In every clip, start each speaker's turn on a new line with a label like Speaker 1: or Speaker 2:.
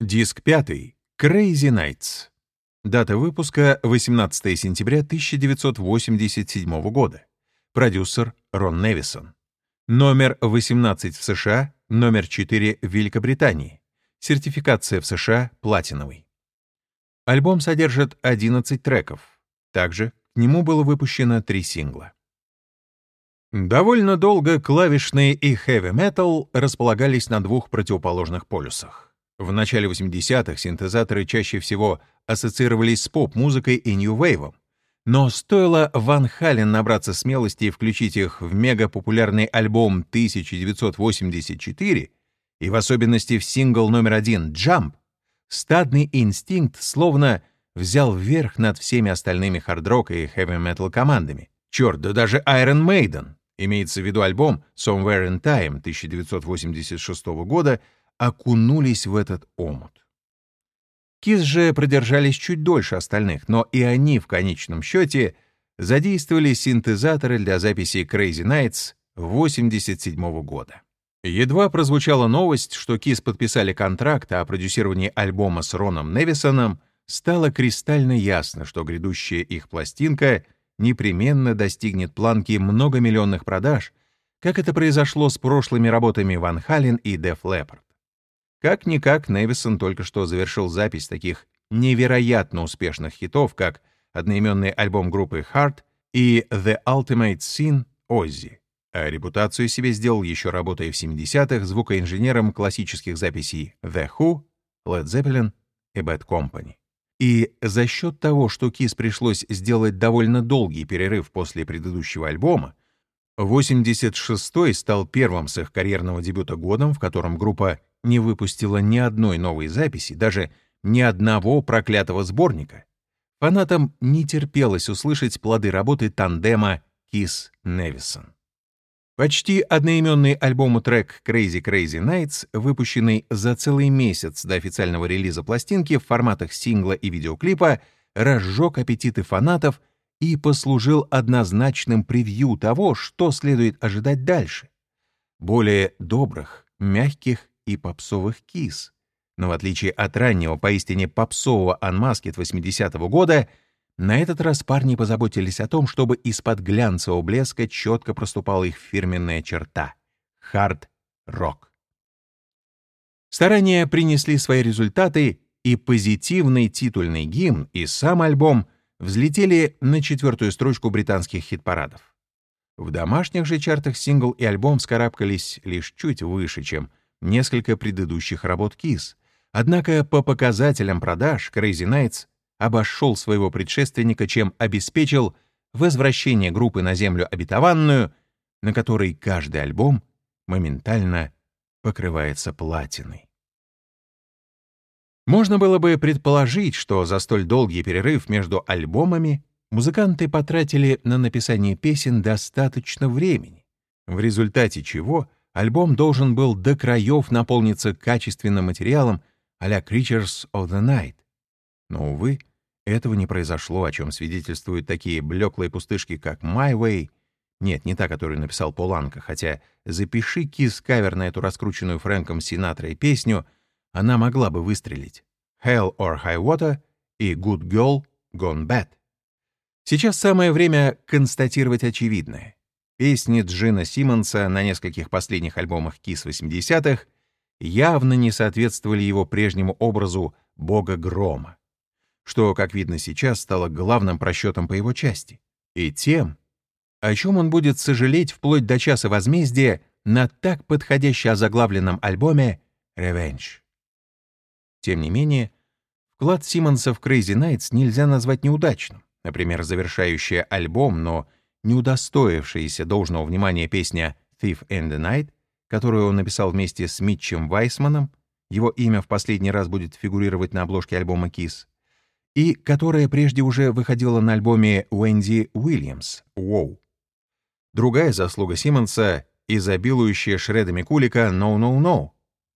Speaker 1: Диск пятый. Crazy Nights. Дата выпуска — 18 сентября 1987 года. Продюсер Рон Невисон. Номер 18 в США, номер 4 в Великобритании. Сертификация в США платиновый. Альбом содержит 11 треков. Также к нему было выпущено три сингла. Довольно долго клавишные и хэви-метал располагались на двух противоположных полюсах. В начале 80-х синтезаторы чаще всего ассоциировались с поп-музыкой и нью-вейвом. Но стоило Ван Хален набраться смелости и включить их в мегапопулярный альбом 1984, и в особенности в сингл номер один «Jump», стадный инстинкт словно взял вверх над всеми остальными хард-рок и хэви-метал командами. Черт, да даже Iron Maiden, имеется в виду альбом Somewhere in Time 1986 года, окунулись в этот омут. Кис же продержались чуть дольше остальных, но и они в конечном счете задействовали синтезаторы для записи Crazy Nights 1987 года. Едва прозвучала новость, что Кис подписали контракт о продюсировании альбома с Роном Невисоном, стало кристально ясно, что грядущая их пластинка непременно достигнет планки многомиллионных продаж, как это произошло с прошлыми работами Ван Хален и Def Leppard. Как-никак Невисон только что завершил запись таких невероятно успешных хитов, как одноименный альбом группы Heart и The Ultimate Sin Ozzy, а репутацию себе сделал еще работая в 70-х звукоинженером классических записей The Who, Led Zeppelin и Bad Company. И за счет того, что Кис пришлось сделать довольно долгий перерыв после предыдущего альбома, 86-й стал первым с их карьерного дебюта годом, в котором группа не выпустила ни одной новой записи, даже ни одного проклятого сборника, фанатам не терпелось услышать плоды работы тандема Кис Невисон. Почти одноименный альбому трек Crazy Crazy Nights, выпущенный за целый месяц до официального релиза пластинки в форматах сингла и видеоклипа, разжег аппетиты фанатов и послужил однозначным превью того, что следует ожидать дальше. Более добрых, мягких и попсовых кис. Но в отличие от раннего, поистине попсового анмаскет 80-го года, на этот раз парни позаботились о том, чтобы из-под глянцевого блеска четко проступала их фирменная черта — хард-рок. Старания принесли свои результаты, и позитивный титульный гимн, и сам альбом взлетели на четвертую строчку британских хит-парадов. В домашних же чартах сингл и альбом скарабкались лишь чуть выше, чем несколько предыдущих работ Kiss. Однако по показателям продаж Crazy Nights обошел своего предшественника, чем обеспечил возвращение группы на землю обетованную, на которой каждый альбом моментально покрывается платиной. Можно было бы предположить, что за столь долгий перерыв между альбомами музыканты потратили на написание песен достаточно времени, в результате чего альбом должен был до краев наполниться качественным материалом а-ля Creatures of the Night. Но, увы, этого не произошло, о чем свидетельствуют такие блеклые пустышки, как My Way, нет, не та, которую написал Поланка, хотя запиши Кис кавер на эту раскрученную Фрэнком Синатрой песню, она могла бы выстрелить. Hell or High Water и Good Girl Gone Bad. Сейчас самое время констатировать очевидное. Песни Джина Симмонса на нескольких последних альбомах Kiss 80-х явно не соответствовали его прежнему образу бога грома, что, как видно сейчас, стало главным просчетом по его части, и тем, о чем он будет сожалеть вплоть до часа возмездия на так подходяще озаглавленном альбоме «Revenge». Тем не менее, вклад Симмонса в Crazy Nights нельзя назвать неудачным. Например, завершающая альбом, но не удостоившаяся должного внимания песня «Thief in the Night», которую он написал вместе с Митчем Вайсманом, его имя в последний раз будет фигурировать на обложке альбома Kiss, и которая прежде уже выходила на альбоме Уэнди Уильямс «Wow». Другая заслуга Симмонса — изобилующая шредами кулика «No, no, no»,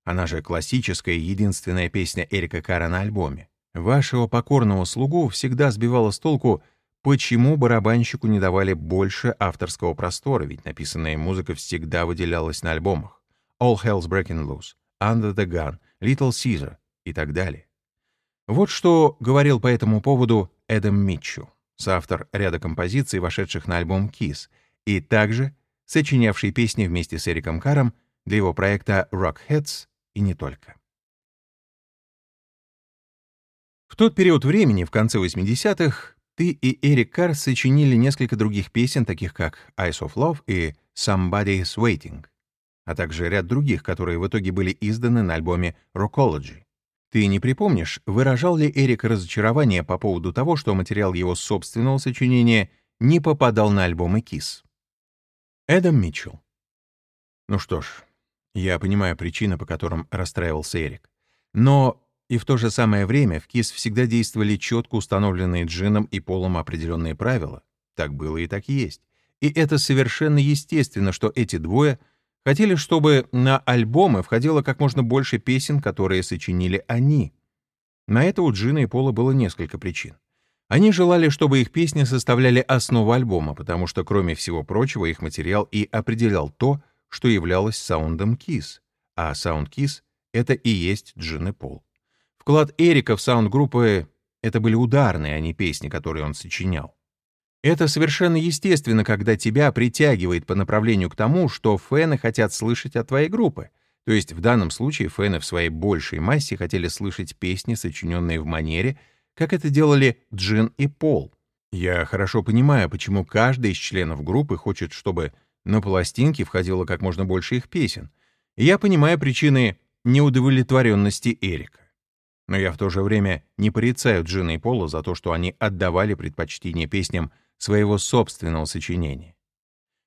Speaker 1: она же классическая единственная песня Эрика Кара на альбоме. Вашего покорного слугу всегда сбивала с толку Почему барабанщику не давали больше авторского простора, ведь написанная музыка всегда выделялась на альбомах? All Hell's Breaking Loose, Under the Gun, Little Caesar, и так далее. Вот что говорил по этому поводу Эдам Митчелл, соавтор ряда композиций, вошедших на альбом Kiss, и также сочинявший песни вместе с Эриком Каром для его проекта Rockheads и не только. В тот период времени, в конце 80-х, ты и Эрик Карр сочинили несколько других песен, таких как «Eyes of Love» и «Somebody's Waiting», а также ряд других, которые в итоге были изданы на альбоме «Rockology». Ты не припомнишь, выражал ли Эрик разочарование по поводу того, что материал его собственного сочинения не попадал на альбомы Kiss? Эдам Митчелл. Ну что ж, я понимаю причины, по которым расстраивался Эрик. Но и в то же самое время в КИС всегда действовали четко установленные Джином и Полом определенные правила. Так было и так есть. И это совершенно естественно, что эти двое хотели, чтобы на альбомы входило как можно больше песен, которые сочинили они. На это у Джина и Пола было несколько причин. Они желали, чтобы их песни составляли основу альбома, потому что, кроме всего прочего, их материал и определял то, что являлось саундом Kiss, а саунд Kiss — это и есть Джин и Пол. Вклад Эрика в саунд-группы — это были ударные, а не песни, которые он сочинял. Это совершенно естественно, когда тебя притягивает по направлению к тому, что фэны хотят слышать от твоей группы. То есть в данном случае фэны в своей большей массе хотели слышать песни, сочиненные в манере, как это делали Джин и Пол. Я хорошо понимаю, почему каждый из членов группы хочет, чтобы на пластинке входило как можно больше их песен. Я понимаю причины неудовлетворенности Эрика. Но я в то же время не порицаю Джина и Пола за то, что они отдавали предпочтение песням своего собственного сочинения.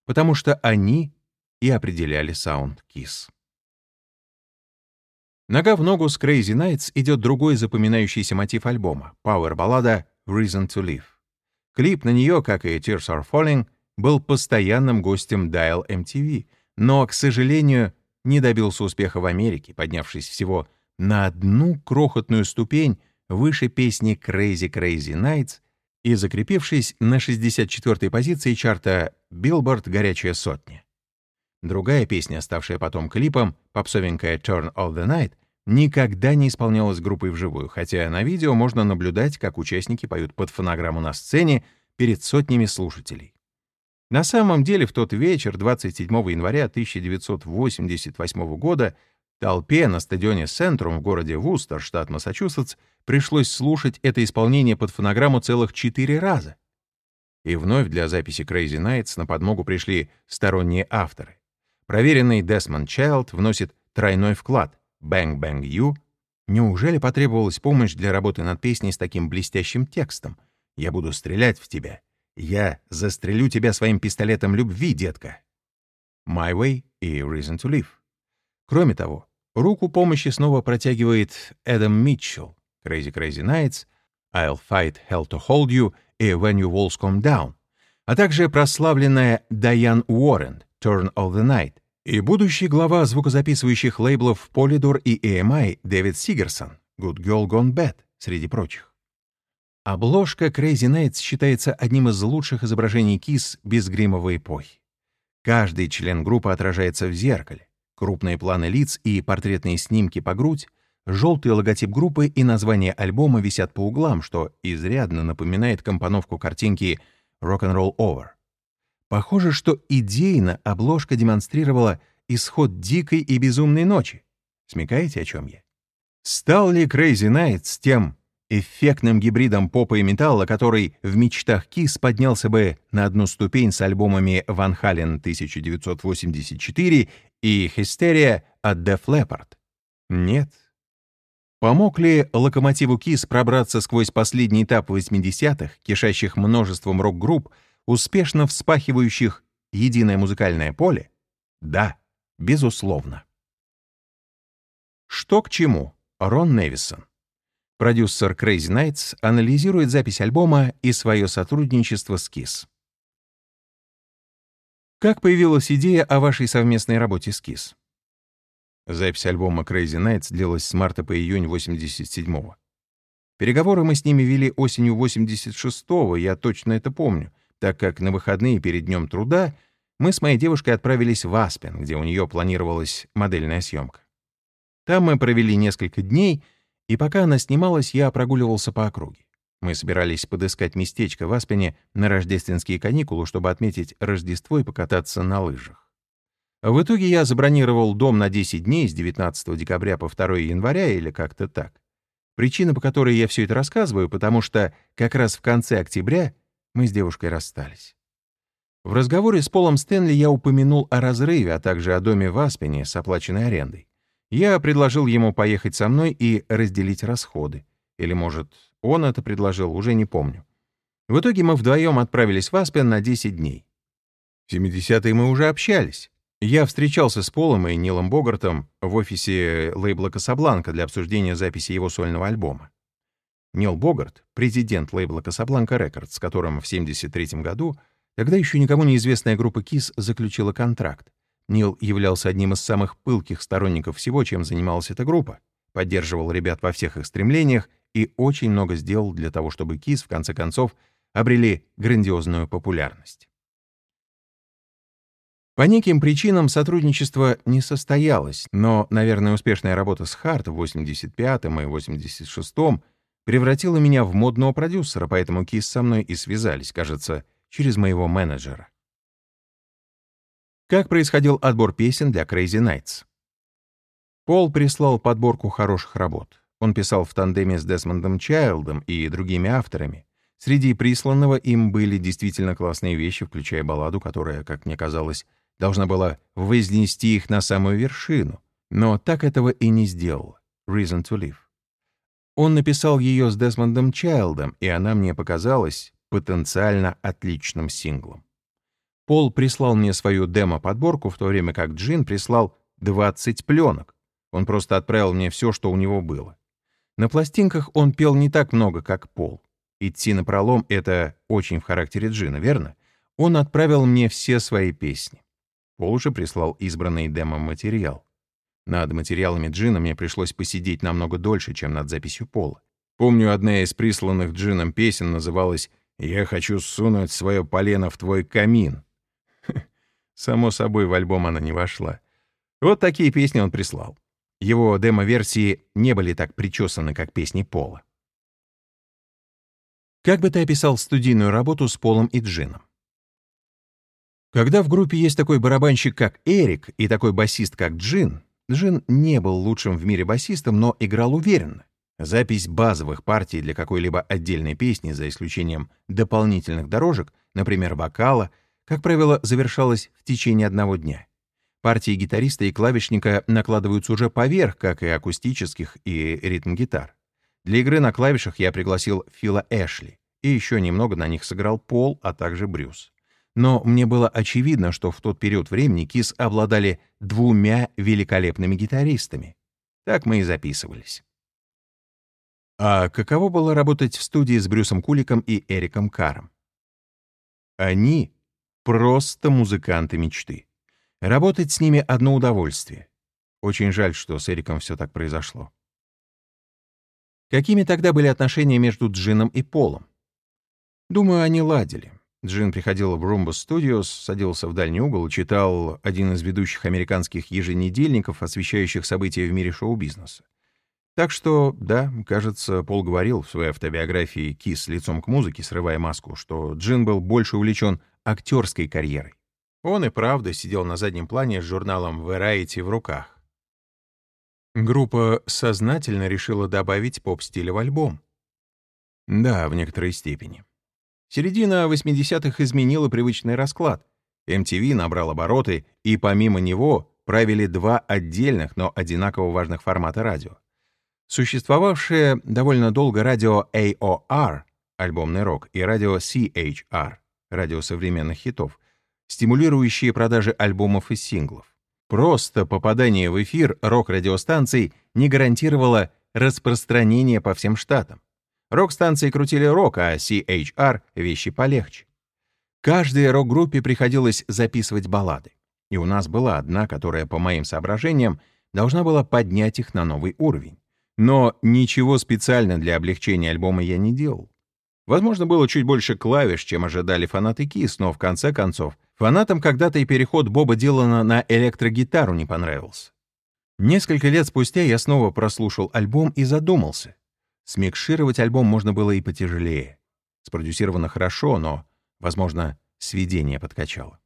Speaker 1: Потому что они и определяли саунд Kiss. Нога в ногу с Crazy Nights идет другой запоминающийся мотив альбома — пауэр-баллада «Reason to Live». Клип на нее, как и Tears Are Falling, был постоянным гостем Dial MTV, но, к сожалению, не добился успеха в Америке, поднявшись всего на одну крохотную ступень выше песни Crazy Crazy Nights и закрепившись на 64-й позиции чарта Billboard «Горячая сотня». Другая песня, ставшая потом клипом, попсовенькая «Turn of the Night», никогда не исполнялась группой вживую, хотя на видео можно наблюдать, как участники поют под фонограмму на сцене перед сотнями слушателей. На самом деле, в тот вечер, 27 января 1988 года, Толпе на стадионе Центрум в городе Вустер, штат Массачусетс, пришлось слушать это исполнение под фонограмму целых четыре раза. И вновь для записи Crazy Nights на подмогу пришли сторонние авторы. Проверенный Desmond Child вносит тройной вклад «Bang Bang You». Неужели потребовалась помощь для работы над песней с таким блестящим текстом? «Я буду стрелять в тебя. Я застрелю тебя своим пистолетом любви, детка». «My Way» и «Reason to Live». Кроме того, Руку помощи снова протягивает Эдам Митчелл, Crazy Crazy Nights, I'll Fight Hell to Hold You и When Your Walls Come Down, а также прославленная Дайан Уоррен, Turn of the Night, и будущий глава звукозаписывающих лейблов Polydor и EMI Дэвид Сигерсон, Good Girl Gone Bad, среди прочих. Обложка Crazy Nights считается одним из лучших изображений Kiss без гримовой эпохи. Каждый член группы отражается в зеркале крупные планы лиц и портретные снимки по грудь, желтый логотип группы и название альбома висят по углам, что изрядно напоминает компоновку картинки «Rock'n'Roll Over». Похоже, что идейно обложка демонстрировала исход дикой и безумной ночи. Смекаете, о чем я? Стал ли Crazy Nights тем эффектным гибридом попа и металла, который в мечтах Кис поднялся бы на одну ступень с альбомами Van Halen 1984 и «Хистерия» от Def Leppard? Нет. Помог ли локомотиву Кис пробраться сквозь последний этап 80-х, кишащих множеством рок-групп, успешно вспахивающих единое музыкальное поле? Да, безусловно. Что к чему? Рон Невисон. Продюсер Crazy Nights анализирует запись альбома и свое сотрудничество с Kiss. Как появилась идея о вашей совместной работе с Kiss? Запись альбома Crazy Nights длилась с марта по июнь 87-го. Переговоры мы с ними вели осенью 86-го, я точно это помню, так как на выходные перед Днем труда мы с моей девушкой отправились в Аспен, где у нее планировалась модельная съемка. Там мы провели несколько дней, и пока она снималась, я прогуливался по округе. Мы собирались подыскать местечко в Аспене на рождественские каникулы, чтобы отметить Рождество и покататься на лыжах. В итоге я забронировал дом на 10 дней с 19 декабря по 2 января или как-то так. Причина, по которой я все это рассказываю, потому что как раз в конце октября мы с девушкой расстались. В разговоре с Полом Стэнли я упомянул о разрыве, а также о доме в Аспене с оплаченной арендой. Я предложил ему поехать со мной и разделить расходы. Или, может, он это предложил, уже не помню. В итоге мы вдвоем отправились в Аспен на 10 дней. В 70-е мы уже общались. Я встречался с Полом и Нилом Богартом в офисе лейбла «Касабланка» для обсуждения записи его сольного альбома. Нил Богарт, президент лейбла «Касабланка Рекордс», с которым в 1973 году, тогда еще никому неизвестная группа KISS заключила контракт. Нил являлся одним из самых пылких сторонников всего, чем занималась эта группа, поддерживал ребят во всех их стремлениях и очень много сделал для того, чтобы KISS, в конце концов, обрели грандиозную популярность. По неким причинам сотрудничество не состоялось, но, наверное, успешная работа с Харт в 85-м и 86-м превратила меня в модного продюсера, поэтому Кис со мной и связались, кажется, через моего менеджера. Как происходил отбор песен для Crazy Nights? Пол прислал подборку хороших работ. Он писал в тандеме с Десмондом Чайлдом и другими авторами. Среди присланного им были действительно классные вещи, включая балладу, которая, как мне казалось, должна была вознести их на самую вершину, но так этого и не сделала. Reason to Live. Он написал ее с Десмондом Чайлдом, и она мне показалась потенциально отличным синглом. Пол прислал мне свою демо-подборку, в то время как Джин прислал 20 пленок. Он просто отправил мне все, что у него было. На пластинках он пел не так много, как Пол. Идти на пролом — это очень в характере Джина, верно? Он отправил мне все свои песни. Пол же прислал избранный демо-материал. Над материалами Джина мне пришлось посидеть намного дольше, чем над записью Пола. Помню, одна из присланных Джином песен называлась «Я хочу сунуть свое полено в твой камин». Само собой, в альбом она не вошла. Вот такие песни он прислал. Его демо-версии не были так причесаны, как песни Пола. Как бы ты описал студийную работу с Полом и Джином? Когда в группе есть такой барабанщик, как Эрик, и такой басист, как Джин, Джин не был лучшим в мире басистом, но играл уверенно. Запись базовых партий для какой-либо отдельной песни, за исключением дополнительных дорожек, например, вокала, как правило, завершалась в течение одного дня. Партии гитариста и клавишника накладываются уже поверх, как и акустических и ритм-гитар. Для игры на клавишах я пригласил Фила Эшли, и еще немного на них сыграл Пол, а также Брюс но мне было очевидно, что в тот период времени Кис обладали двумя великолепными гитаристами. Так мы и записывались. А каково было работать в студии с Брюсом Куликом и Эриком Каром? Они просто музыканты мечты. Работать с ними — одно удовольствие. Очень жаль, что с Эриком все так произошло. Какими тогда были отношения между Джином и Полом? Думаю, они ладили. Джин приходил в Rumba Studios, садился в дальний угол и читал один из ведущих американских еженедельников, освещающих события в мире шоу-бизнеса. Так что, да, кажется, Пол говорил в своей автобиографии «Кис лицом к музыке, срывая маску», что Джин был больше увлечен актерской карьерой. Он и правда сидел на заднем плане с журналом Variety в руках. Группа сознательно решила добавить поп-стиль в альбом. Да, в некоторой степени. Середина 80-х изменила привычный расклад. MTV набрал обороты, и помимо него правили два отдельных, но одинаково важных формата радио. Существовавшее довольно долго радио AOR, альбомный рок, и радио CHR, радио современных хитов, стимулирующие продажи альбомов и синглов. Просто попадание в эфир рок-радиостанций не гарантировало распространение по всем штатам. Рок-станции крутили рок, а CHR — вещи полегче. Каждой рок-группе приходилось записывать баллады. И у нас была одна, которая, по моим соображениям, должна была поднять их на новый уровень. Но ничего специально для облегчения альбома я не делал. Возможно, было чуть больше клавиш, чем ожидали фанаты Kiss, но в конце концов, фанатам когда-то и переход Боба Дилана на электрогитару не понравился. Несколько лет спустя я снова прослушал альбом и задумался. Смикшировать альбом можно было и потяжелее. Спродюсировано хорошо, но, возможно, сведение подкачало.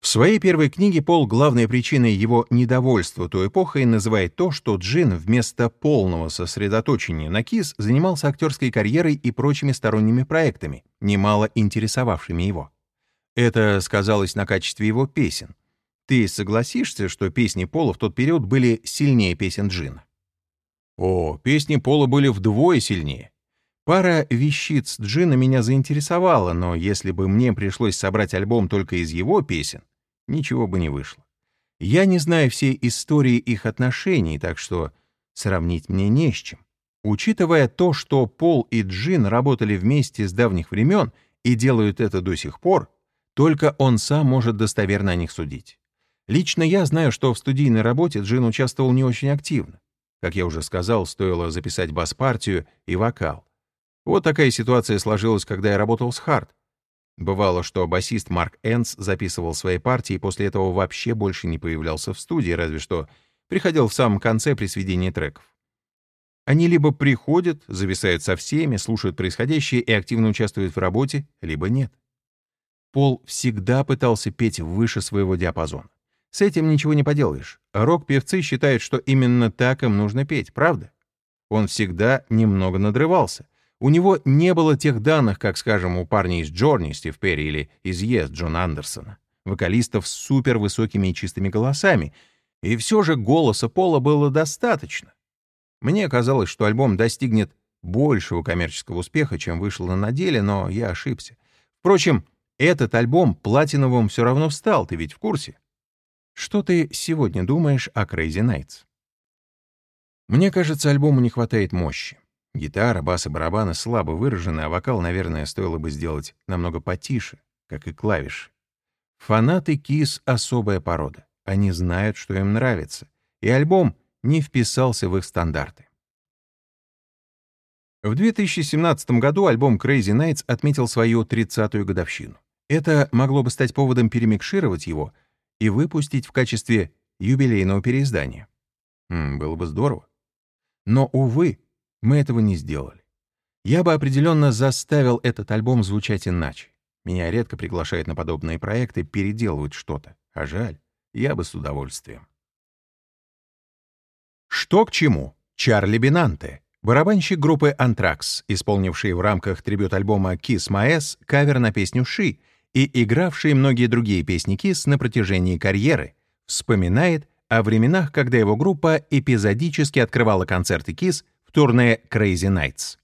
Speaker 1: В своей первой книге Пол главной причиной его недовольства той эпохой называет то, что Джин вместо полного сосредоточения на Кис занимался актерской карьерой и прочими сторонними проектами, немало интересовавшими его. Это сказалось на качестве его песен. Ты согласишься, что песни Пола в тот период были сильнее песен Джина? О, песни Пола были вдвое сильнее. Пара вещиц Джина меня заинтересовала, но если бы мне пришлось собрать альбом только из его песен, ничего бы не вышло. Я не знаю всей истории их отношений, так что сравнить мне не с чем. Учитывая то, что Пол и Джин работали вместе с давних времен и делают это до сих пор, только он сам может достоверно о них судить. Лично я знаю, что в студийной работе Джин участвовал не очень активно. Как я уже сказал, стоило записать бас-партию и вокал. Вот такая ситуация сложилась, когда я работал с Харт. Бывало, что басист Марк Энс записывал свои партии и после этого вообще больше не появлялся в студии, разве что приходил в самом конце при сведении треков. Они либо приходят, зависают со всеми, слушают происходящее и активно участвуют в работе, либо нет. Пол всегда пытался петь выше своего диапазона. С этим ничего не поделаешь. Рок-певцы считают, что именно так им нужно петь, правда? Он всегда немного надрывался — у него не было тех данных, как, скажем, у парня из Джорни, Стив Перри, или из Yes, Джон Андерсона, вокалистов с супервысокими и чистыми голосами, и все же голоса Пола было достаточно. Мне казалось, что альбом достигнет большего коммерческого успеха, чем вышло на деле, но я ошибся. Впрочем, этот альбом платиновым все равно стал, ты ведь в курсе? Что ты сегодня думаешь о Crazy Nights? Мне кажется, альбому не хватает мощи. Гитара, бас и барабаны слабо выражены, а вокал, наверное, стоило бы сделать намного потише, как и клавиши. Фанаты Кис — особая порода. Они знают, что им нравится, и альбом не вписался в их стандарты. В 2017 году альбом Crazy Nights отметил свою 30-ю годовщину. Это могло бы стать поводом перемикшировать его и выпустить в качестве юбилейного переиздания. М, было бы здорово. Но, увы, мы этого не сделали. Я бы определенно заставил этот альбом звучать иначе. Меня редко приглашают на подобные проекты переделывать что-то. А жаль, я бы с удовольствием. Что к чему? Чарли Бинанте, барабанщик группы Anthrax, исполнивший в рамках трибют-альбома Kiss My Ass кавер на песню «Ши» и игравший многие другие песни Kiss на протяжении карьеры, вспоминает о временах, когда его группа эпизодически открывала концерты Kiss в турне Crazy Nights.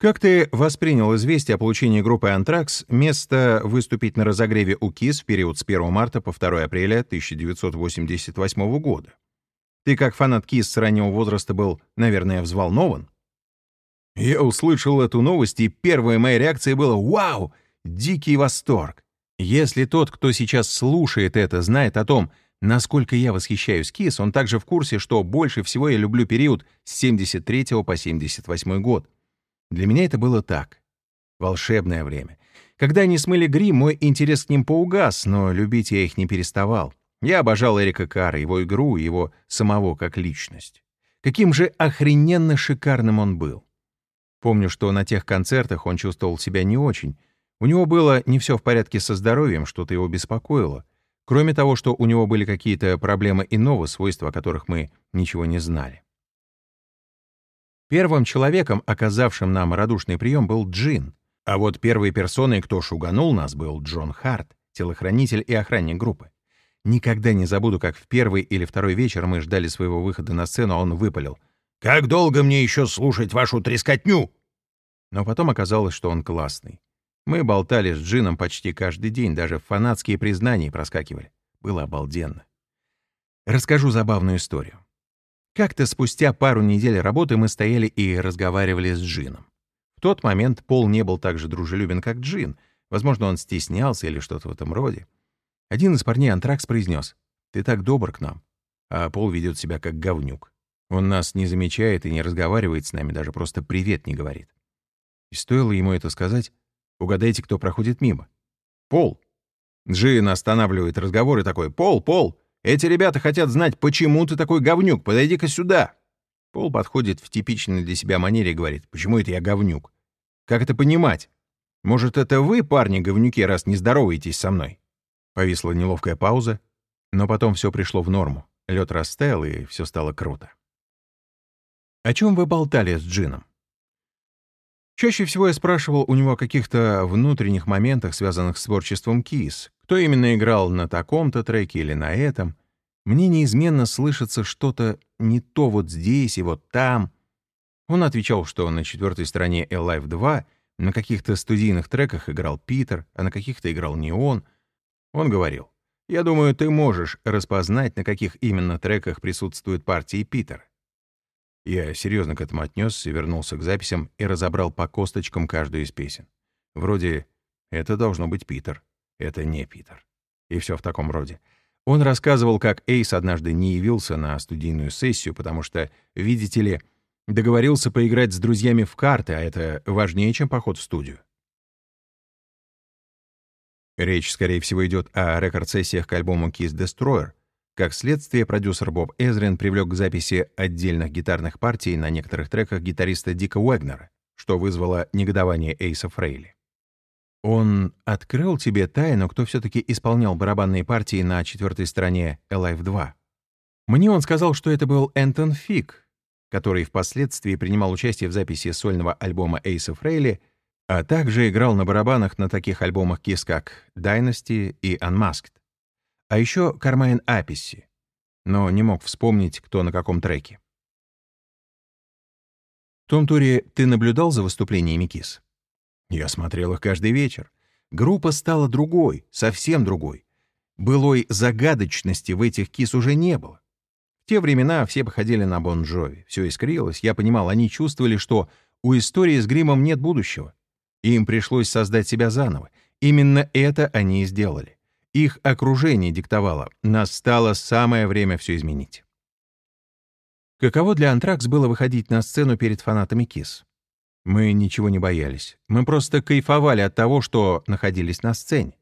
Speaker 1: Как ты воспринял известие о получении группы Anthrax место выступить на разогреве у КИС в период с 1 марта по 2 апреля 1988 года? Ты, как фанат КИС с раннего возраста, был, наверное, взволнован? Я услышал эту новость, и первая моя реакция была «Вау! Дикий восторг!» Если тот, кто сейчас слушает это, знает о том, Насколько я восхищаюсь Кис, он также в курсе, что больше всего я люблю период с 73 по 78 год. Для меня это было так. Волшебное время. Когда они смыли грим, мой интерес к ним поугас, но любить я их не переставал. Я обожал Эрика Кара, его игру, его самого как личность. Каким же охрененно шикарным он был. Помню, что на тех концертах он чувствовал себя не очень. У него было не все в порядке со здоровьем, что-то его беспокоило. Кроме того, что у него были какие-то проблемы иного свойства, о которых мы ничего не знали. Первым человеком, оказавшим нам радушный прием, был Джин, а вот первой персоной, кто шуганул нас, был Джон Харт, телохранитель и охранник группы. Никогда не забуду, как в первый или второй вечер мы ждали своего выхода на сцену, а он выпалил. «Как долго мне еще слушать вашу трескотню?» Но потом оказалось, что он классный. Мы болтали с Джином почти каждый день, даже фанатские признания проскакивали. Было обалденно. Расскажу забавную историю. Как-то спустя пару недель работы мы стояли и разговаривали с Джином. В тот момент Пол не был так же дружелюбен, как Джин. Возможно, он стеснялся или что-то в этом роде. Один из парней Антракс произнес, «Ты так добр к нам». А Пол ведет себя как говнюк. Он нас не замечает и не разговаривает с нами, даже просто «привет» не говорит. И стоило ему это сказать, Угадайте, кто проходит мимо. Пол. Джин останавливает разговор и такой «Пол, Пол, Эти ребята хотят знать, почему ты такой говнюк. Подойди-ка сюда!» Пол подходит в типичной для себя манере и говорит, «Почему это я говнюк? Как это понимать? Может, это вы, парни, говнюки, раз не здороваетесь со мной?» Повисла неловкая пауза, но потом все пришло в норму. Лед растаял, и все стало круто. «О чем вы болтали с Джином?» Чаще всего я спрашивал у него о каких-то внутренних моментах, связанных с творчеством Кис. Кто именно играл на таком-то треке или на этом. Мне неизменно слышится что-то не то вот здесь и вот там. Он отвечал, что на четвертой стороне Alive 2 на каких-то студийных треках играл Питер, а на каких-то играл не он. Он говорил, «Я думаю, ты можешь распознать, на каких именно треках присутствует партии Питера. Я серьезно к этому отнесся, вернулся к записям и разобрал по косточкам каждую из песен. Вроде «это должно быть Питер», «это не Питер». И все в таком роде. Он рассказывал, как Эйс однажды не явился на студийную сессию, потому что, видите ли, договорился поиграть с друзьями в карты, а это важнее, чем поход в студию. Речь, скорее всего, идет о рекорд-сессиях к альбому Kiss Destroyer, как следствие, продюсер Боб Эзрин привлек к записи отдельных гитарных партий на некоторых треках гитариста Дика Уэгнера, что вызвало негодование Эйса Фрейли. Он открыл тебе тайну, кто все-таки исполнял барабанные партии на четвертой стороне Alive 2. Мне он сказал, что это был Энтон Фик, который впоследствии принимал участие в записи сольного альбома Эйса Фрейли, а также играл на барабанах на таких альбомах Kiss, как Dynasty и Unmasked. А еще Кармайн Аписи, но не мог вспомнить, кто на каком треке. В том туре ты наблюдал за выступлениями Kiss? Я смотрел их каждый вечер. Группа стала другой, совсем другой. Былой загадочности в этих Kiss уже не было. В те времена все походили на Bon Jovi. Все искрилось. Я понимал, они чувствовали, что у истории с гримом нет будущего. Им пришлось создать себя заново. Именно это они и сделали. Их окружение диктовало. Настало самое время все изменить. Каково для Антракс было выходить на сцену перед фанатами КИС? Мы ничего не боялись. Мы просто кайфовали от того, что находились на сцене.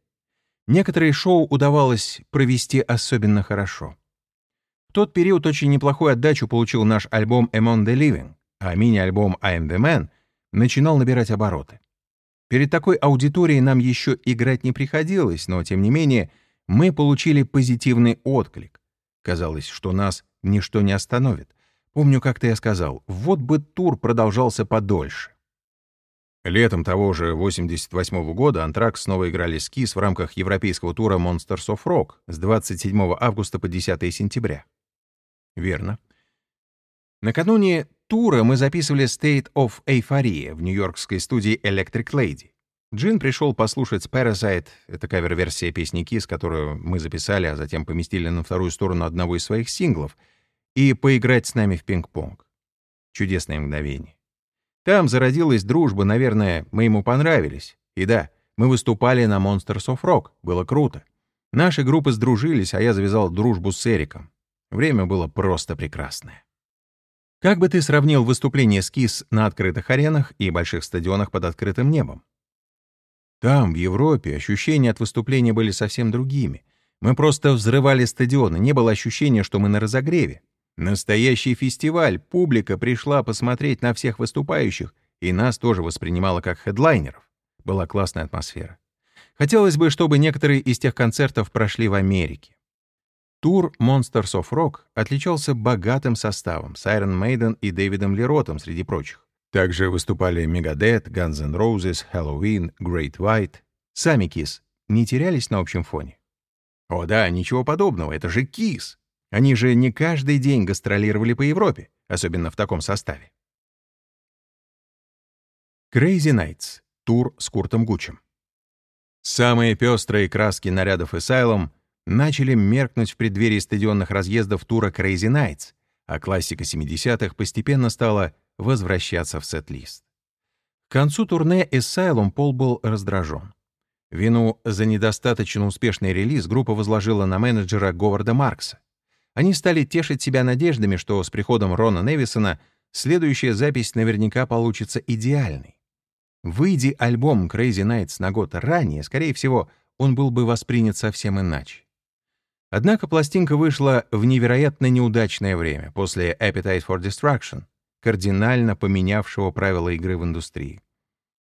Speaker 1: Некоторые шоу удавалось провести особенно хорошо. В тот период очень неплохую отдачу получил наш альбом Among the Living, а мини-альбом I Am The Man начинал набирать обороты. Перед такой аудиторией нам еще играть не приходилось, но, тем не менее, мы получили позитивный отклик. Казалось, что нас ничто не остановит. Помню, как-то я сказал, вот бы тур продолжался подольше. Летом того же 88 -го года Антракс снова играли с Кис в рамках европейского тура Monsters of Rock с 27 августа по 10 сентября. Верно. Накануне тура мы записывали State of Euphoria в нью-йоркской студии Electric Lady. Джин пришел послушать Parasite, это кавер-версия песни Kiss, которую мы записали, а затем поместили на вторую сторону одного из своих синглов, и поиграть с нами в пинг-понг. Чудесное мгновение. Там зародилась дружба, наверное, мы ему понравились. И да, мы выступали на Monsters of Rock, было круто. Наши группы сдружились, а я завязал дружбу с Эриком. Время было просто прекрасное. Как бы ты сравнил выступление Скис на открытых аренах и больших стадионах под открытым небом? Там, в Европе, ощущения от выступления были совсем другими. Мы просто взрывали стадионы, не было ощущения, что мы на разогреве. Настоящий фестиваль, публика пришла посмотреть на всех выступающих, и нас тоже воспринимала как хедлайнеров. Была классная атмосфера. Хотелось бы, чтобы некоторые из тех концертов прошли в Америке. Тур Monsters of Rock отличался богатым составом с Iron Maiden и Дэвидом Леротом среди прочих. Также выступали Megadeth, Guns N' Roses, Halloween, Great White. Сами Kiss не терялись на общем фоне. О да, ничего подобного, это же Kiss. Они же не каждый день гастролировали по Европе, особенно в таком составе. Crazy Nights. Тур с Куртом Гучем. Самые пестрые краски нарядов Asylum — начали меркнуть в преддверии стадионных разъездов тура Crazy Nights, а классика 70-х постепенно стала возвращаться в сет-лист. К концу турне Asylum Пол был раздражен. Вину за недостаточно успешный релиз группа возложила на менеджера Говарда Маркса. Они стали тешить себя надеждами, что с приходом Рона Невисона следующая запись наверняка получится идеальной. Выйди альбом Crazy Nights на год ранее, скорее всего, он был бы воспринят совсем иначе. Однако пластинка вышла в невероятно неудачное время, после Appetite for Destruction, кардинально поменявшего правила игры в индустрии.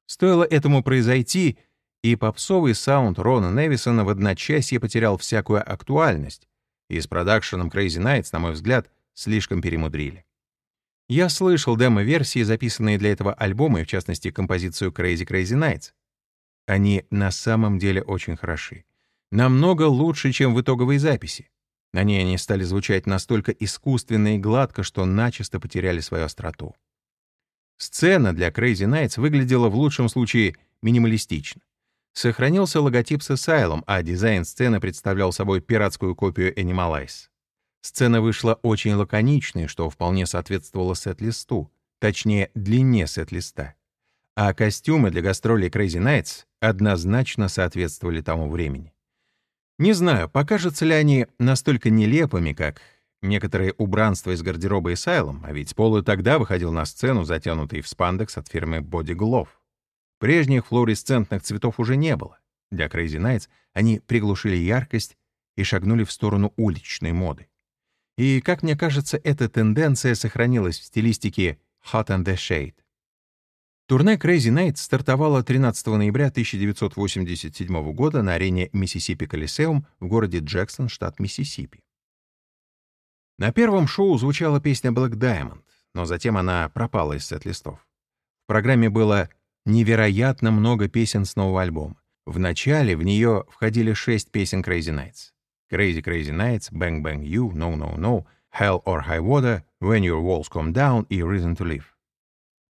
Speaker 1: Стоило этому произойти, и попсовый саунд Рона Невисона в одночасье потерял всякую актуальность, и с продакшеном Crazy Nights, на мой взгляд, слишком перемудрили. Я слышал демо-версии, записанные для этого альбома, и в частности композицию Crazy Crazy Nights. Они на самом деле очень хороши. Намного лучше, чем в итоговой записи. На ней они стали звучать настолько искусственно и гладко, что начисто потеряли свою остроту. Сцена для Crazy Nights выглядела в лучшем случае минималистично. Сохранился логотип с Asylum, а дизайн сцены представлял собой пиратскую копию Animalize. Сцена вышла очень лаконичной, что вполне соответствовало сет-листу, точнее, длине сет-листа. А костюмы для гастролей Crazy Nights однозначно соответствовали тому времени. Не знаю, покажутся ли они настолько нелепыми, как некоторые убранства из гардероба Asylum, а ведь Пол и тогда выходил на сцену, затянутый в спандекс от фирмы Body Glove. Прежних флуоресцентных цветов уже не было. Для Crazy Nights они приглушили яркость и шагнули в сторону уличной моды. И, как мне кажется, эта тенденция сохранилась в стилистике Hot and the Shade. Турне Crazy Night стартовало 13 ноября 1987 года на арене Миссисипи Колесеум в городе Джексон, штат Миссисипи. На первом шоу звучала песня Black Diamond, но затем она пропала из сет-листов. В программе было невероятно много песен с нового альбома. В начале в нее входили шесть песен Crazy Nights. Crazy Crazy Nights, Bang Bang You, No No No, Hell or High Water, When Your Walls Come Down и Reason to Live.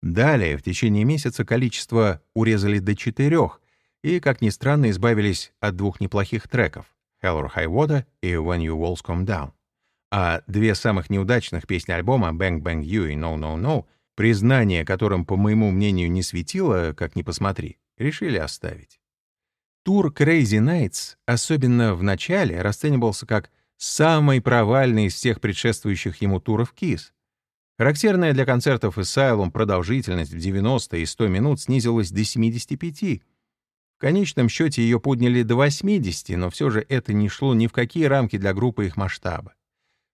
Speaker 1: Далее, в течение месяца количество урезали до четырех и, как ни странно, избавились от двух неплохих треков Hell or High Water и When Your Walls Come Down. А две самых неудачных песни альбома Bang Bang You и No No No, признание которым, по моему мнению, не светило, как ни посмотри, решили оставить. Тур Crazy Nights, особенно в начале, расценивался как самый провальный из всех предшествующих ему туров KISS. Характерная для концертов Asylum продолжительность в 90 и 100 минут снизилась до 75. В конечном счете ее подняли до 80, но все же это не шло ни в какие рамки для группы их масштаба.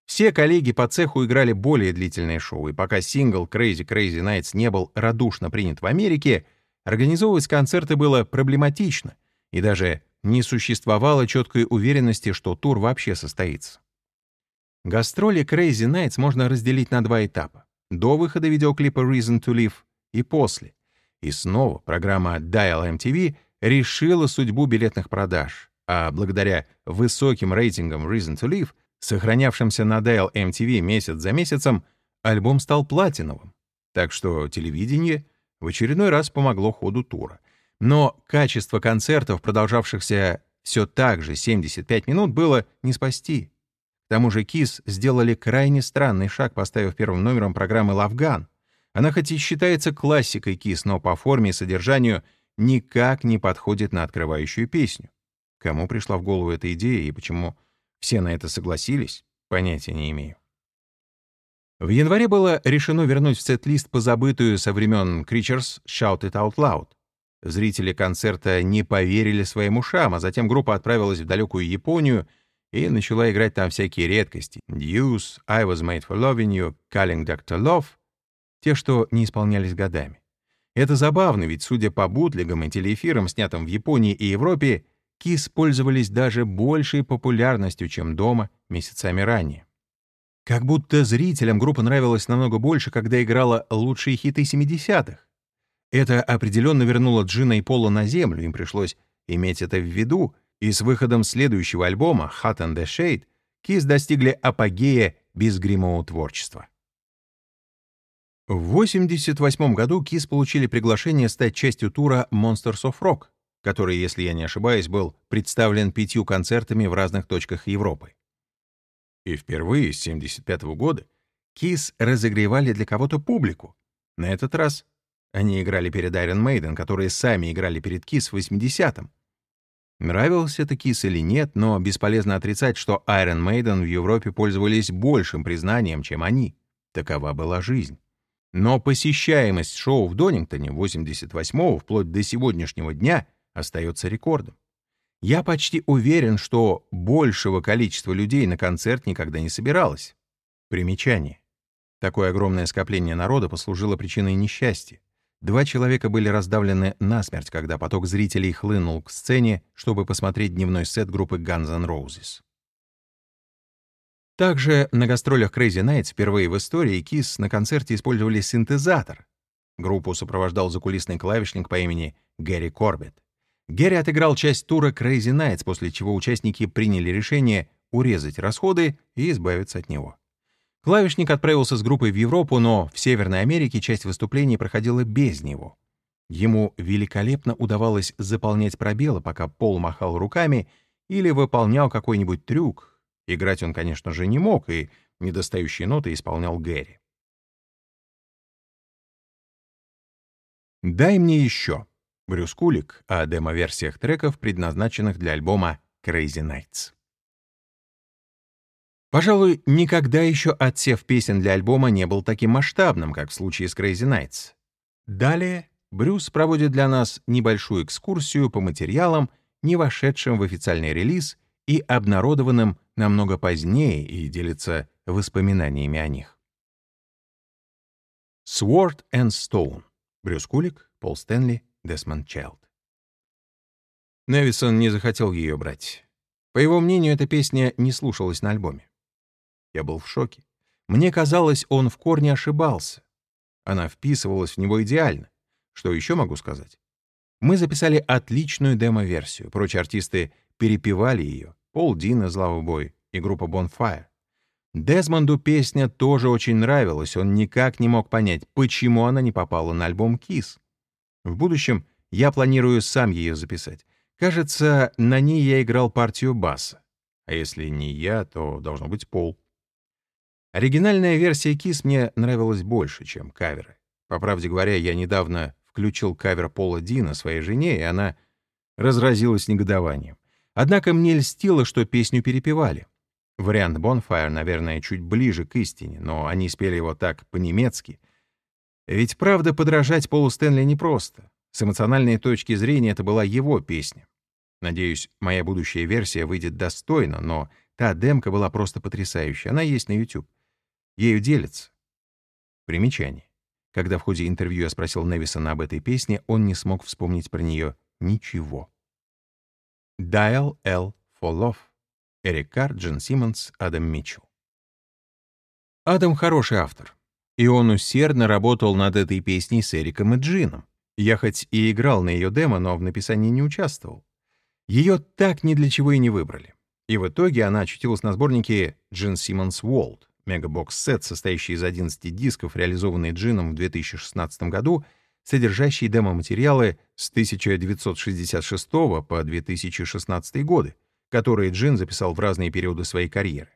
Speaker 1: Все коллеги по цеху играли более длительные шоу, и пока сингл Crazy Crazy Nights не был радушно принят в Америке, организовывать концерты было проблематично — и даже не существовало четкой уверенности, что тур вообще состоится. Гастроли Crazy Nights можно разделить на два этапа. До выхода видеоклипа Reason to Live и после. И снова программа Dial MTV решила судьбу билетных продаж, а благодаря высоким рейтингам Reason to Live, сохранявшимся на Dial MTV месяц за месяцем, альбом стал платиновым. Так что телевидение в очередной раз помогло ходу тура. Но качество концертов, продолжавшихся все так же 75 минут, было не спасти. К тому же Кис сделали крайне странный шаг, поставив первым номером программы «Лавган». Она хоть и считается классикой Кис, но по форме и содержанию никак не подходит на открывающую песню. Кому пришла в голову эта идея и почему все на это согласились, понятия не имею. В январе было решено вернуть в сет-лист позабытую со времен Creatures «Shout It Out Loud». Зрители концерта не поверили своим ушам, а затем группа отправилась в далекую Японию и начала играть там всякие редкости. Deuce, I Was Made for Loving You, Calling Dr. Love — те, что не исполнялись годами. Это забавно, ведь, судя по бутлегам и телеэфирам, снятым в Японии и Европе, Кис пользовались даже большей популярностью, чем дома месяцами ранее. Как будто зрителям группа нравилась намного больше, когда играла лучшие хиты 70-х. Это определенно вернуло Джина и Пола на землю, им пришлось иметь это в виду, и с выходом следующего альбома «Hot and the Shade» Kiss достигли апогея безгримового творчества. В 1988 году Kiss получили приглашение стать частью тура Monsters of Rock, который, если я не ошибаюсь, был представлен пятью концертами в разных точках Европы. И впервые с 1975 года Kiss разогревали для кого-то публику, на этот раз они играли перед Iron Maiden, которые сами играли перед Kiss в 80-м. Нравился это Kiss или нет, но бесполезно отрицать, что Iron Maiden в Европе пользовались большим признанием, чем они. Такова была жизнь. Но посещаемость шоу в Донингтоне 88-го вплоть до сегодняшнего дня остается рекордом. Я почти уверен, что большего количества людей на концерт никогда не собиралось. Примечание. Такое огромное скопление народа послужило причиной несчастья. Два человека были раздавлены насмерть, когда поток зрителей хлынул к сцене, чтобы посмотреть дневной сет группы Guns N' Roses. Также на гастролях Crazy Nights впервые в истории Kiss на концерте использовали синтезатор. Группу сопровождал закулисный клавишник по имени Гэри Корбетт. Гэри отыграл часть тура Crazy Nights, после чего участники приняли решение урезать расходы и избавиться от него. Клавишник отправился с группой в Европу, но в Северной Америке часть выступлений проходила без него. Ему великолепно удавалось заполнять пробелы, пока Пол махал руками или выполнял какой-нибудь трюк. Играть он, конечно же, не мог, и недостающие ноты исполнял Гэри. «Дай мне еще» — Брюс Кулик о демо-версиях треков, предназначенных для альбома Crazy Nights. Пожалуй, никогда еще отсев песен для альбома не был таким масштабным, как в случае с Crazy Nights. Далее Брюс проводит для нас небольшую экскурсию по материалам, не вошедшим в официальный релиз и обнародованным намного позднее и делится воспоминаниями о них. Sword and Stone. Брюс Кулик, Пол Стэнли, Десмонд Чайлд. Невисон не захотел ее брать. По его мнению, эта песня не слушалась на альбоме. Я был в шоке. Мне казалось, он в корне ошибался. Она вписывалась в него идеально. Что еще могу сказать? Мы записали отличную демо-версию. Прочие артисты перепевали ее. Пол Дин из Love и группа Bonfire. Дезмонду песня тоже очень нравилась. Он никак не мог понять, почему она не попала на альбом Kiss. В будущем я планирую сам ее записать. Кажется, на ней я играл партию баса. А если не я, то должно быть Пол. Оригинальная версия Kiss мне нравилась больше, чем каверы. По правде говоря, я недавно включил кавер Пола Дина своей жене, и она разразилась негодованием. Однако мне льстило, что песню перепевали. Вариант Bonfire, наверное, чуть ближе к истине, но они спели его так по-немецки. Ведь правда, подражать Полу Стэнли непросто. С эмоциональной точки зрения это была его песня. Надеюсь, моя будущая версия выйдет достойно, но та демка была просто потрясающая. Она есть на YouTube. Ею делятся. Примечание. Когда в ходе интервью я спросил Невисона об этой песне, он не смог вспомнить про нее ничего. Dial L for Love. Эрик Карр, Джен Симмонс, Адам Митчелл. Адам хороший автор, и он усердно работал над этой песней с Эриком и Джином. Я хоть и играл на ее демо, но в написании не участвовал. Ее так ни для чего и не выбрали. И в итоге она очутилась на сборнике Gene Simmons Vault мегабокс-сет, состоящий из 11 дисков, реализованный Джином в 2016 году, содержащий демо-материалы с 1966 по 2016 годы, которые Джин записал в разные периоды своей карьеры.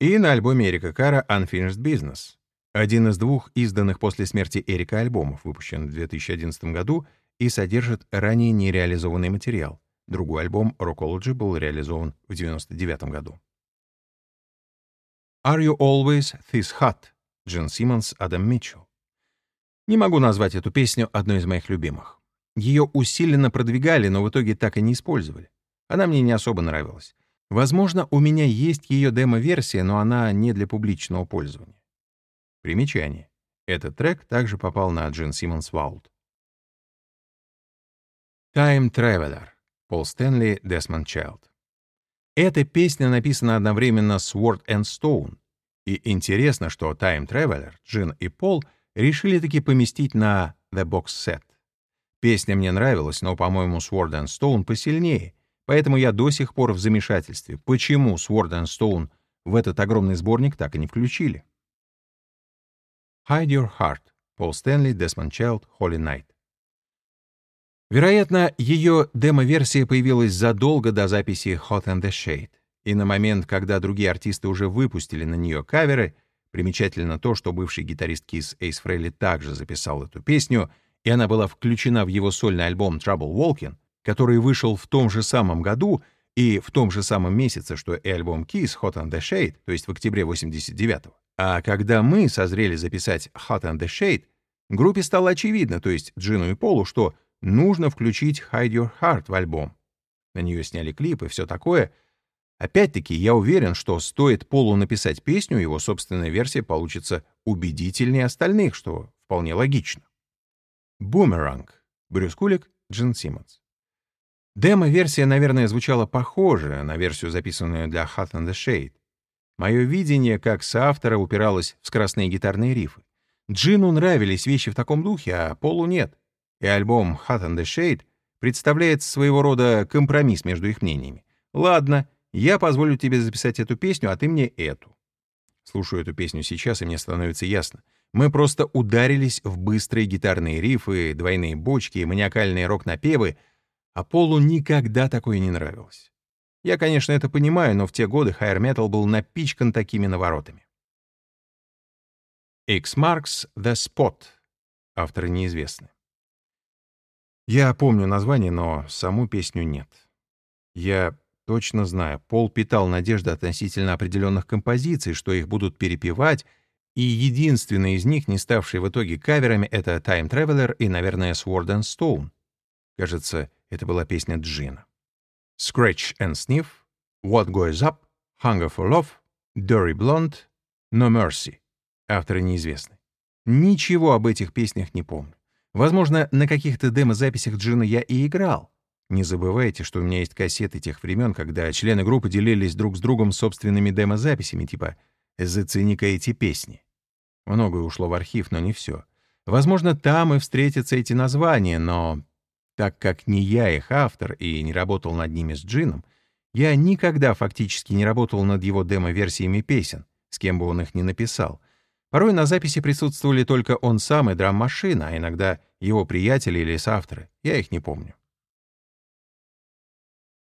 Speaker 1: И на альбоме Эрика Кара «Unfinished Business», один из двух изданных после смерти Эрика альбомов, выпущен в 2011 году и содержит ранее нереализованный материал. Другой альбом «Rockology» был реализован в 1999 году. Are You Always This Hot? Джин Симмонс, Адам Митчелл. Не могу назвать эту песню одной из моих любимых. Ее усиленно продвигали, но в итоге так и не использовали. Она мне не особо нравилась. Возможно, у меня есть ее демо-версия, но она не для публичного пользования. Примечание. Этот трек также попал на Джин Симмонс Ваулт. Time Traveler. Пол Стэнли, Десмонд Чайлд. Эта песня написана одновременно с Word and Stone. И интересно, что Time Traveler, Джин и Пол решили таки поместить на The Box Set. Песня мне нравилась, но, по-моему, Sword and Stone посильнее, поэтому я до сих пор в замешательстве, почему Sword and Stone в этот огромный сборник так и не включили. Hide Your Heart, Пол Стэнли, Desmond Child, Holy Night. Вероятно, ее демо-версия появилась задолго до записи Hot and the Shade, и на момент, когда другие артисты уже выпустили на нее каверы, примечательно то, что бывший гитарист Kiss Эйс Фрейли также записал эту песню, и она была включена в его сольный альбом Trouble Walking, который вышел в том же самом году и в том же самом месяце, что и альбом Kiss Hot and the Shade, то есть в октябре 89-го. А когда мы созрели записать Hot and the Shade, группе стало очевидно, то есть Джину и Полу, что нужно включить Hide Your Heart в альбом. на нее сняли клип и все такое. Опять-таки, я уверен, что стоит Полу написать песню, его собственная версия получится убедительнее остальных, что вполне логично. «Бумеранг», Брюс Кулик, Джин Симмонс. Демо-версия, наверное, звучала похоже на версию, записанную для Hot and the Shade. Мое видение, как соавтора, упиралось в скоростные гитарные рифы. Джину нравились вещи в таком духе, а Полу нет. И альбом Hot and the Shade представляет своего рода компромисс между их мнениями. Ладно, я позволю тебе записать эту песню, а ты мне эту. Слушаю эту песню сейчас, и мне становится ясно. Мы просто ударились в быстрые гитарные рифы, двойные бочки, маниакальные рок-напевы, а Полу никогда такое не нравилось. Я, конечно, это понимаю, но в те годы хайр метал был напичкан такими наворотами. X marks the spot. Авторы неизвестны. Я помню название, но саму песню нет. Я точно знаю, Пол питал надежды относительно определенных композиций, что их будут перепевать, и единственный из них, не ставший в итоге каверами, это Time Traveler и, наверное, Sword and Stone. Кажется, это была песня Джина. Scratch and Sniff, What Goes Up, Hunger for Love, Dirty Blonde, No Mercy. Авторы неизвестны. Ничего об этих песнях не помню. Возможно, на каких-то демо-записях Джина я и играл. Не забывайте, что у меня есть кассеты тех времен, когда члены группы делились друг с другом собственными демо-записями, типа «Зацени-ка эти песни». Многое ушло в архив, но не все. Возможно, там и встретятся эти названия, но так как не я их автор и не работал над ними с Джином, я никогда фактически не работал над его демо-версиями песен, с кем бы он их ни написал — Порой на записи присутствовали только он сам и драм-машина, а иногда его приятели или соавторы. Я их не помню.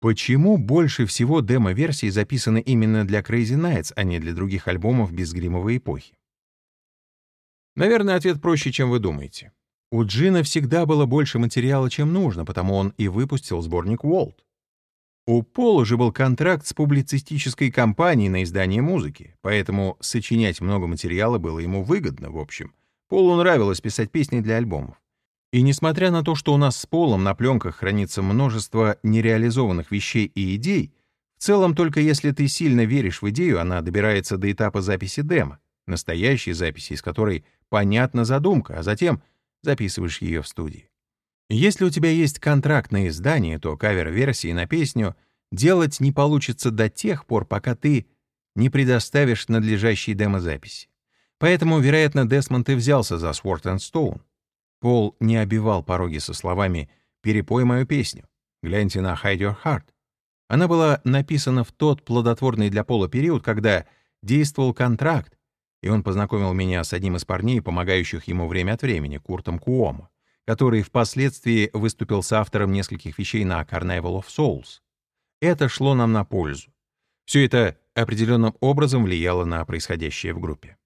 Speaker 1: Почему больше всего демо-версий записаны именно для Crazy Nights, а не для других альбомов безгримовой эпохи? Наверное, ответ проще, чем вы думаете. У Джина всегда было больше материала, чем нужно, потому он и выпустил сборник Волт. У Пола же был контракт с публицистической компанией на издание музыки, поэтому сочинять много материала было ему выгодно, в общем. Полу нравилось писать песни для альбомов. И несмотря на то, что у нас с Полом на пленках хранится множество нереализованных вещей и идей, в целом только если ты сильно веришь в идею, она добирается до этапа записи демо, настоящей записи, из которой понятна задумка, а затем записываешь ее в студии. Если у тебя есть контракт на издание, то кавер-версии на песню делать не получится до тех пор, пока ты не предоставишь надлежащие демозаписи. Поэтому, вероятно, Десмонд и взялся за Sword and Stone. Пол не обивал пороги со словами «перепой мою песню». Гляньте на Hide Your Heart. Она была написана в тот плодотворный для Пола период, когда действовал контракт, и он познакомил меня с одним из парней, помогающих ему время от времени, Куртом Куомо который впоследствии выступил с автором нескольких вещей на Carnival of Souls. Это шло нам на пользу. Все это определенным образом влияло на происходящее в группе.